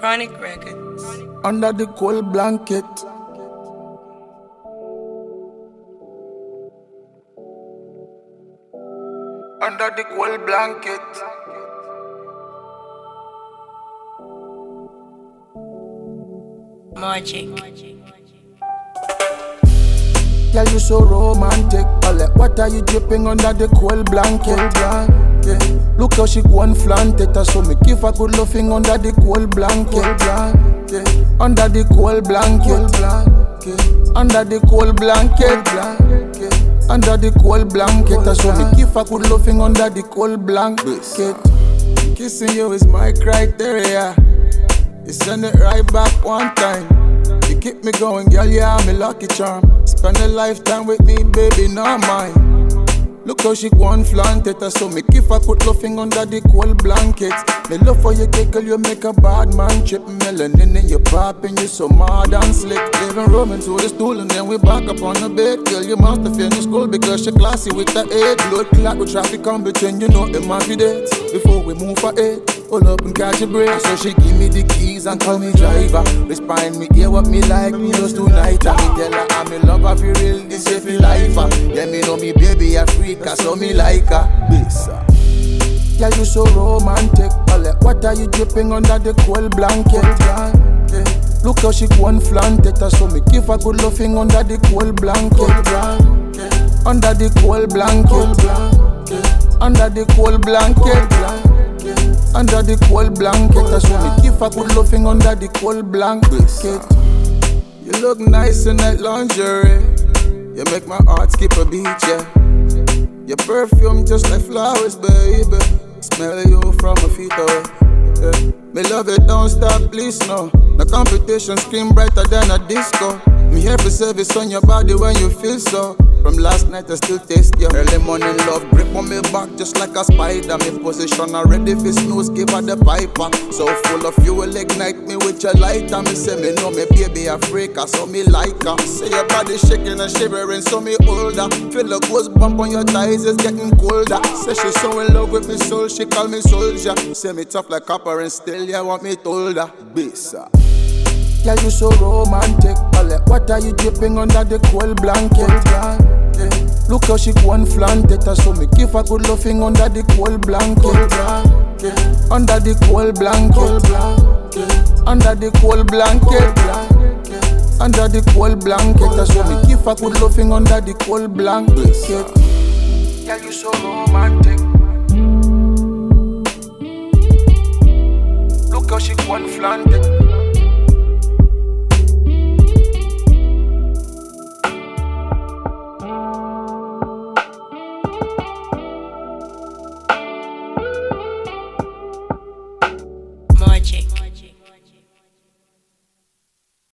Chronic Records. under the cold blanket. Under the cold blanket. Magic. Girl, you so romantic. Ole, what are you dripping under the cold blanket? blanket. Look how she go and flaunt it. Uh, so me give a good loving under the cold blanket. blanket. Under the cold blanket. blanket. Under the cold blanket. blanket. Under the cold blanket. Uh, so me give a good loving under the cold blanket. Kissing you is my criteria. You send it right back one time. You keep me going, girl, yeah, I'm a lucky charm. Spend a lifetime with me, baby, not mine. Look how she go and flaunt it, uh, so me give a good loving under the cold blanket. Me love for you, girl, you make a bad man trip. Melanin in your popping, you so mad and slick. Living room to the stool and then we back up on the bed. Girl, you must have finished school because she classy with the head. Blood clot with traffic come between, you know, it might be dead. Before we move for ahead. Pull up and catch a break. So she give me the keys and call me driver. Respond me, hear what me like, me just tonight. And me tell her I'm in love, I feel real, this is feel life. Uh. Yeah, me know me baby a freak, so me like her. Bisa. Uh. Yeah, you so romantic. What are you dripping under the cold blanket? Look how she go and flaunt it. Uh, so me give her good loving under the cold blanket. blanket. Under the cold blanket. blanket. Under the cold blanket. blanket. Under the cold blanket, that's when me give a good loving under the cold blanket. You look nice in that lingerie. You make my heart skip a beat, yeah. Your perfume just like flowers, baby. Smell you from my feet away. Yeah. Me love it, don't stop, please no. The competition scream brighter than a disco. Me here for service on your body when you feel so. From last night I still taste you. Early morning love grip on me back just like a spider. Me position already for snooze, give her the piper. So full of you will ignite me with your lighter. Me say me know me baby a freaker, so me like her. Say your body shaking and shivering, so me older. Feel the ghost bump on your thighs, it's getting colder. Say she so in love with me soul, she call me soldier. Say me tough like copper and still yeah want me told her. Bisa. Yeah, you so romantic. Ole, what are you dripping under the cold blanket? blanket. Look how she go and flaunt it. So me give a good loving under the cold blanket. blanket. Under the cold blanket. blanket. Under the cold blanket. blanket. Under the cold blanket. So me give a good loving under the cold blanket. Yeah, you so romantic. Look how she go and flaunt it.